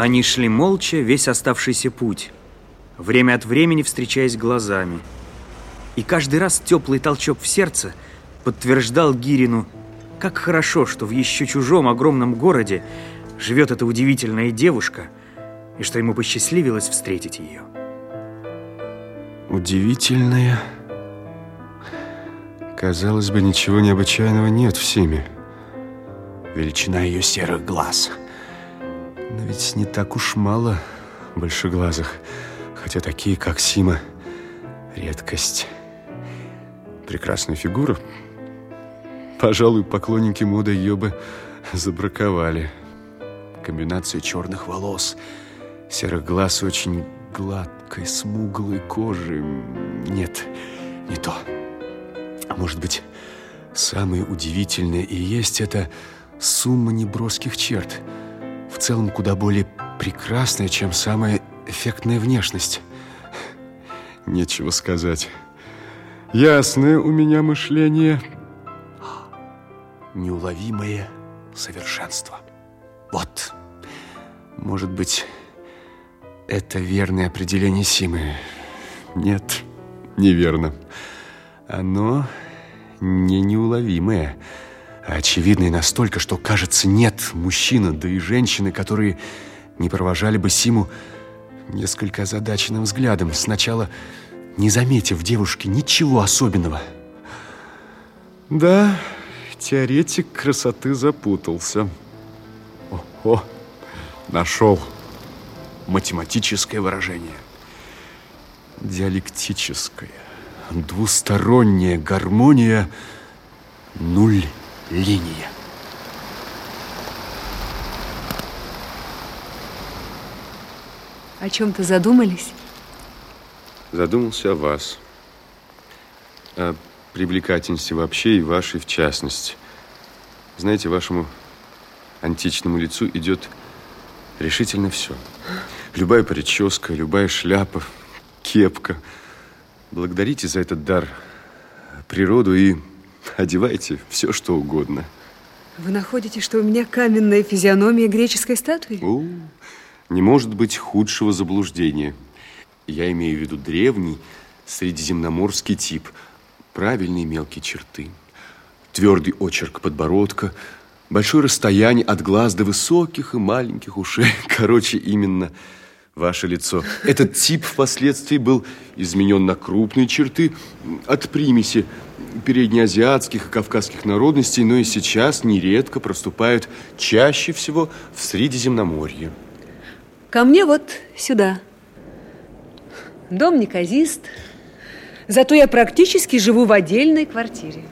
Они шли молча весь оставшийся путь, время от времени встречаясь глазами. И каждый раз теплый толчок в сердце подтверждал Гирину, как хорошо, что в еще чужом огромном городе живет эта удивительная девушка, и что ему посчастливилось встретить ее. Удивительная. Казалось бы, ничего необычайного нет в Симе. Величина ее серых глаз. Но ведь не так уж мало большеглазых, хотя такие, как Сима, редкость. Прекрасная фигура. Пожалуй, поклонники моды ее бы забраковали. Комбинация черных волос, серых глаз очень гладкой, смуглой кожи. Нет, не то. А может быть, самое удивительное и есть это сумма неброских черт. В целом куда более прекрасная, чем самая эффектная внешность. Нечего сказать. Ясное у меня мышление. Неуловимое совершенство. Вот. Может быть, это верное определение Симы. Нет, неверно. Оно не неуловимое, а очевидное настолько, что, кажется, нет мужчины, да и женщины, которые не провожали бы Симу несколько озадаченным взглядом, сначала не заметив девушке ничего особенного. Да, теоретик красоты запутался. О, нашел математическое выражение. Диалектическая, двусторонняя гармония, нуль линия. О чем-то задумались? Задумался о вас. О привлекательности вообще и вашей в частности. Знаете, вашему античному лицу идет решительно все. Любая прическа, любая шляпа, кепка. Благодарите за этот дар природу и одевайте все, что угодно. Вы находите, что у меня каменная физиономия греческой статуи? О, не может быть худшего заблуждения. Я имею в виду древний средиземноморский тип. Правильные мелкие черты, твердый очерк подбородка, большое расстояние от глаз до высоких и маленьких ушей. Короче, именно ваше лицо. Этот тип впоследствии был изменен на крупные черты от примеси переднеазиатских и кавказских народностей, но и сейчас нередко проступают чаще всего в Средиземноморье. Ко мне вот сюда. Дом неказист, зато я практически живу в отдельной квартире.